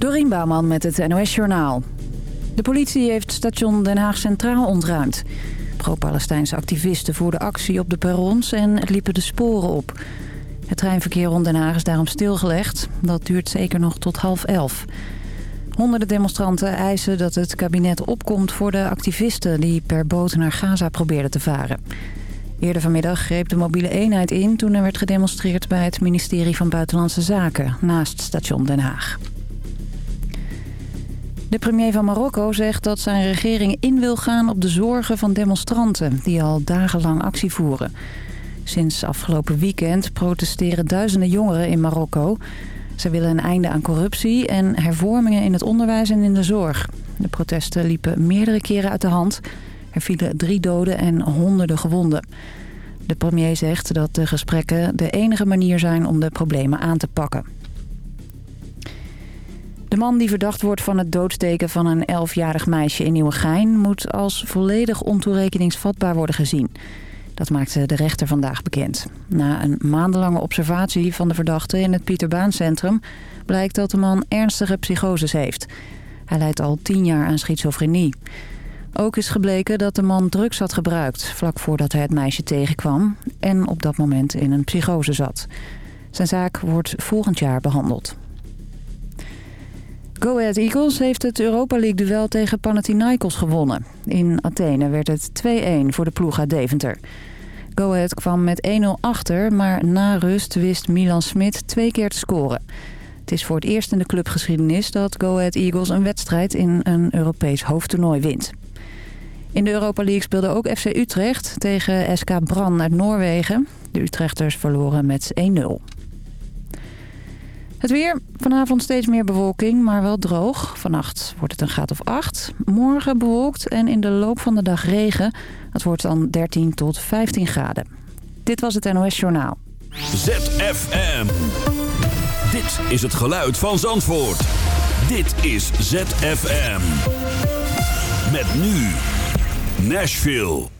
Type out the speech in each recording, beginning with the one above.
Dorien Bouwman met het NOS Journaal. De politie heeft station Den Haag Centraal ontruimd. Pro-Palestijnse activisten voerden actie op de perrons en liepen de sporen op. Het treinverkeer rond Den Haag is daarom stilgelegd. Dat duurt zeker nog tot half elf. Honderden demonstranten eisen dat het kabinet opkomt voor de activisten... die per boot naar Gaza probeerden te varen. Eerder vanmiddag greep de mobiele eenheid in toen er werd gedemonstreerd bij het ministerie van Buitenlandse Zaken naast station Den Haag. De premier van Marokko zegt dat zijn regering in wil gaan op de zorgen van demonstranten die al dagenlang actie voeren. Sinds afgelopen weekend protesteren duizenden jongeren in Marokko. Ze willen een einde aan corruptie en hervormingen in het onderwijs en in de zorg. De protesten liepen meerdere keren uit de hand. Er vielen drie doden en honderden gewonden. De premier zegt dat de gesprekken de enige manier zijn om de problemen aan te pakken. De man die verdacht wordt van het doodsteken van een 11-jarig meisje in Nieuwegein... moet als volledig ontoerekeningsvatbaar worden gezien. Dat maakte de rechter vandaag bekend. Na een maandenlange observatie van de verdachte in het Pieterbaancentrum... blijkt dat de man ernstige psychoses heeft. Hij lijdt al 10 jaar aan schizofrenie. Ook is gebleken dat de man drugs had gebruikt... vlak voordat hij het meisje tegenkwam... en op dat moment in een psychose zat. Zijn zaak wordt volgend jaar behandeld. Go Ahead Eagles heeft het Europa League duel tegen Panathinaikos gewonnen. In Athene werd het 2-1 voor de ploeg uit Deventer. Go Ahead kwam met 1-0 achter, maar na rust wist Milan Smit twee keer te scoren. Het is voor het eerst in de clubgeschiedenis dat Go Ahead Eagles een wedstrijd in een Europees hoofdtoernooi wint. In de Europa League speelde ook FC Utrecht tegen SK Bran uit Noorwegen. De Utrechters verloren met 1-0. Het weer. Vanavond steeds meer bewolking, maar wel droog. Vannacht wordt het een graad of 8. Morgen bewolkt en in de loop van de dag regen. Het wordt dan 13 tot 15 graden. Dit was het NOS Journaal. ZFM. Dit is het geluid van Zandvoort. Dit is ZFM. Met nu Nashville.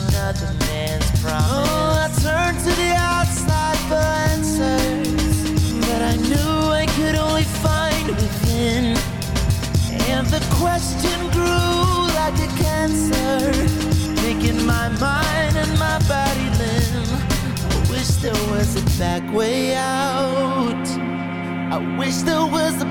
question grew like a cancer, making my mind and my body limb. I wish there was a back way out. I wish there was a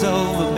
It's over,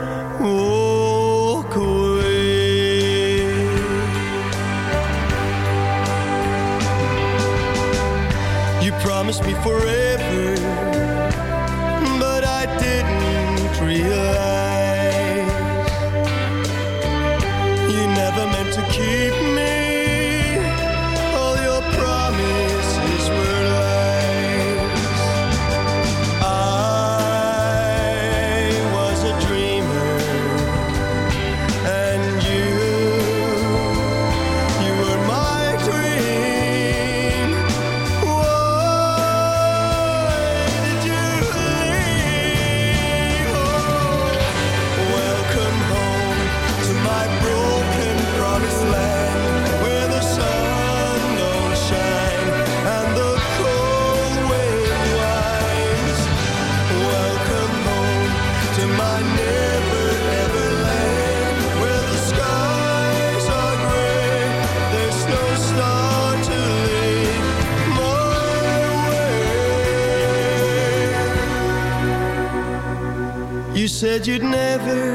forever, you'd never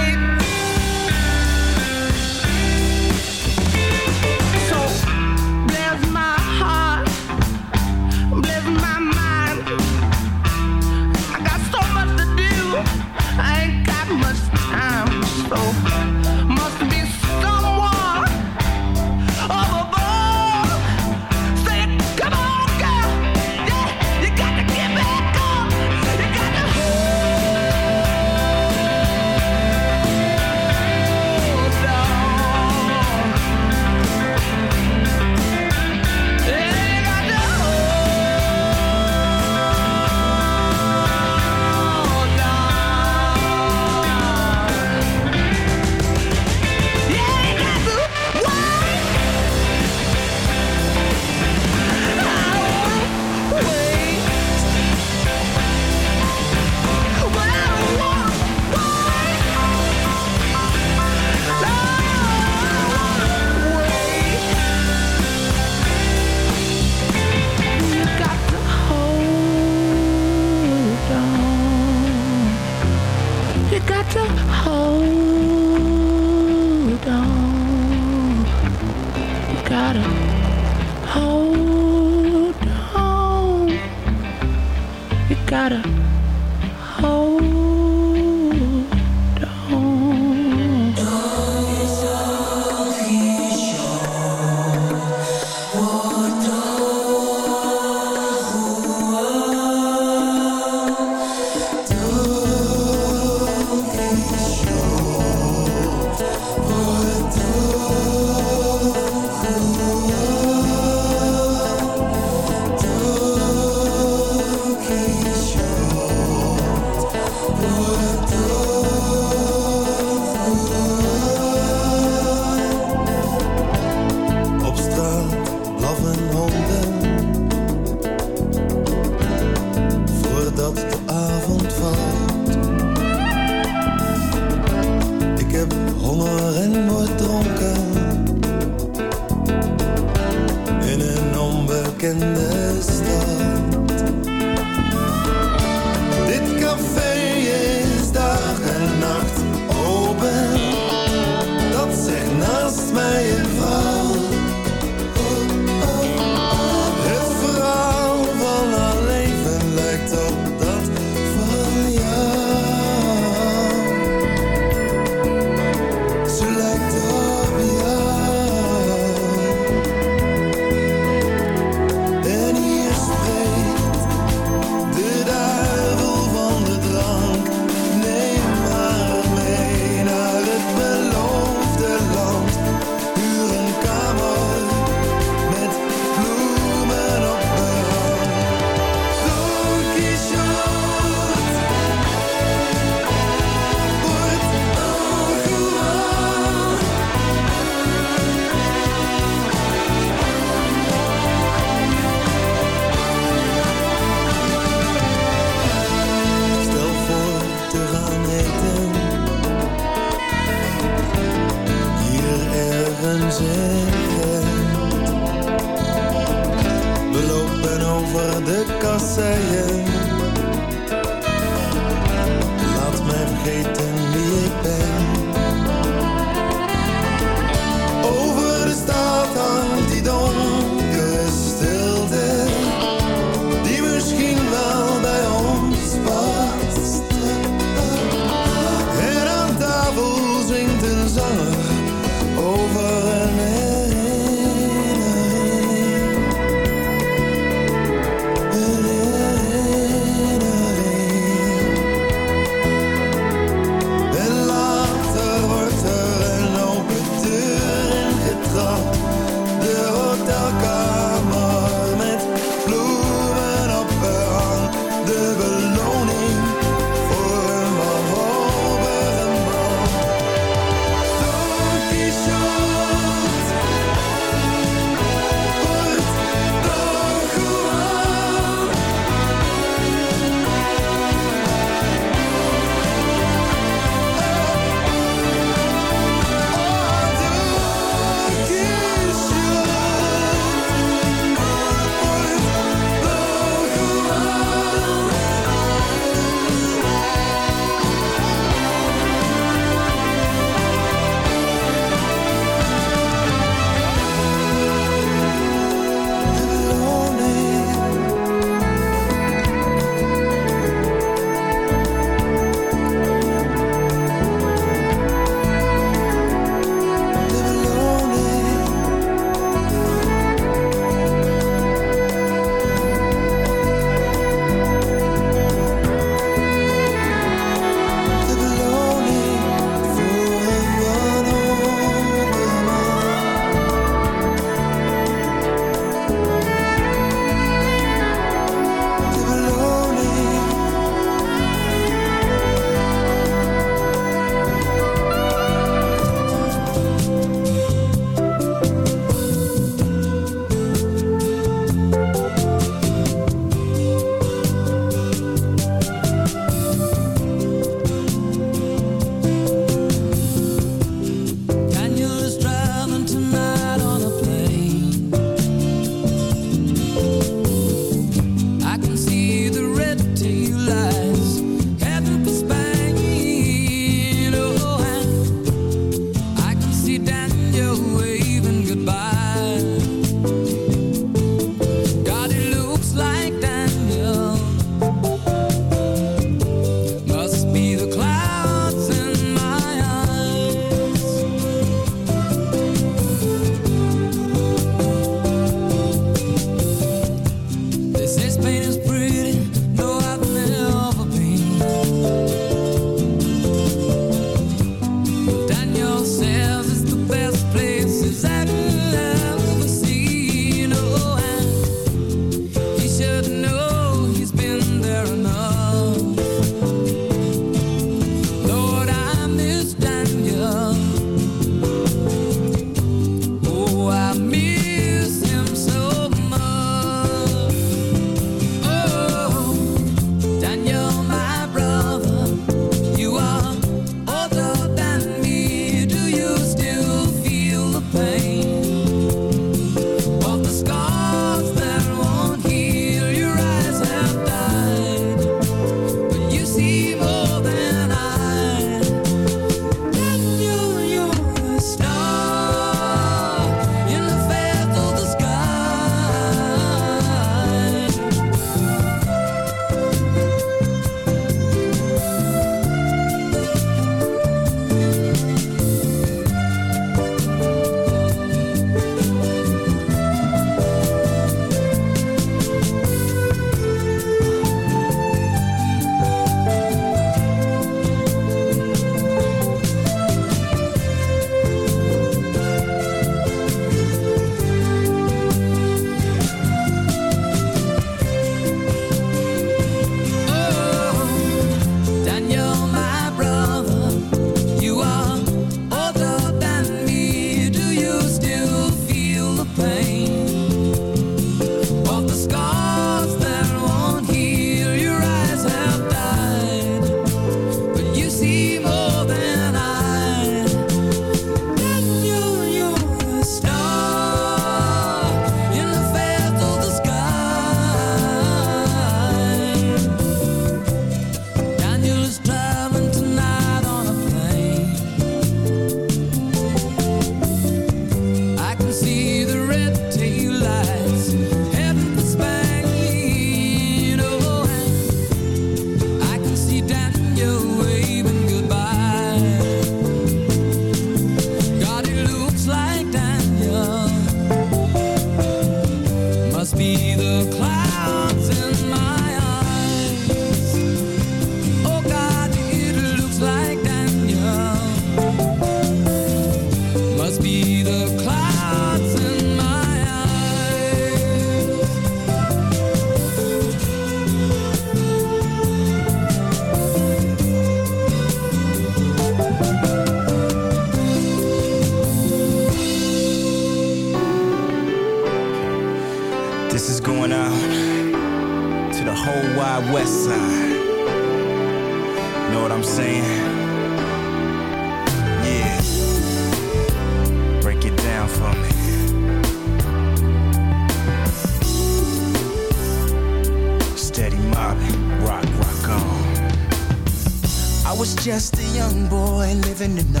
in the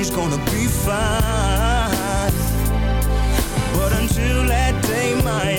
she's gonna be fine. But until that day, my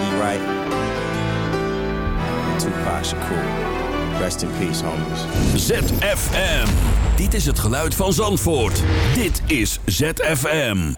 E. Wright, and Tupac Shakur. Rest in peace, homies. ZFM. Dit is het geluid van Zandvoort. Dit is ZFM.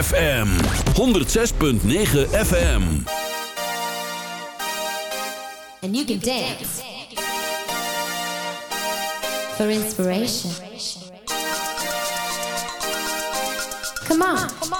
FM 106.9 FM. And you can dance for inspiration. Come on.